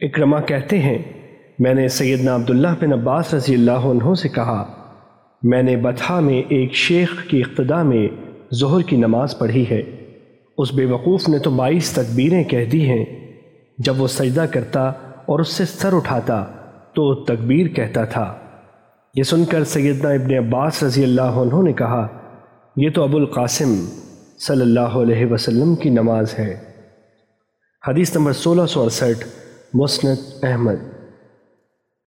اکرما کہتے ہیں، میں نے سیدنا عبداللہ بن عباس رضی اللہ عنہ سے کہا، میں نے بطحہ میں ایک شیخ کی اقتداء میں ظہر کی نماز پڑھی ہے۔ اس بے وقوف نے تو بائیس تکبیریں کہہ دی ہیں۔ جب وہ سجدہ کرتا اور اس سے سر اٹھاتا، تو تکبیر کہتا تھا۔ یہ سن کر سیدنا ابن عباس رضی اللہ عنہ نے کہا، یہ تو ابو القاسم صلی اللہ علیہ وسلم کی نماز ہے۔ حدیث نمبر سولہ سو اڑسٹھ۔ کی نماز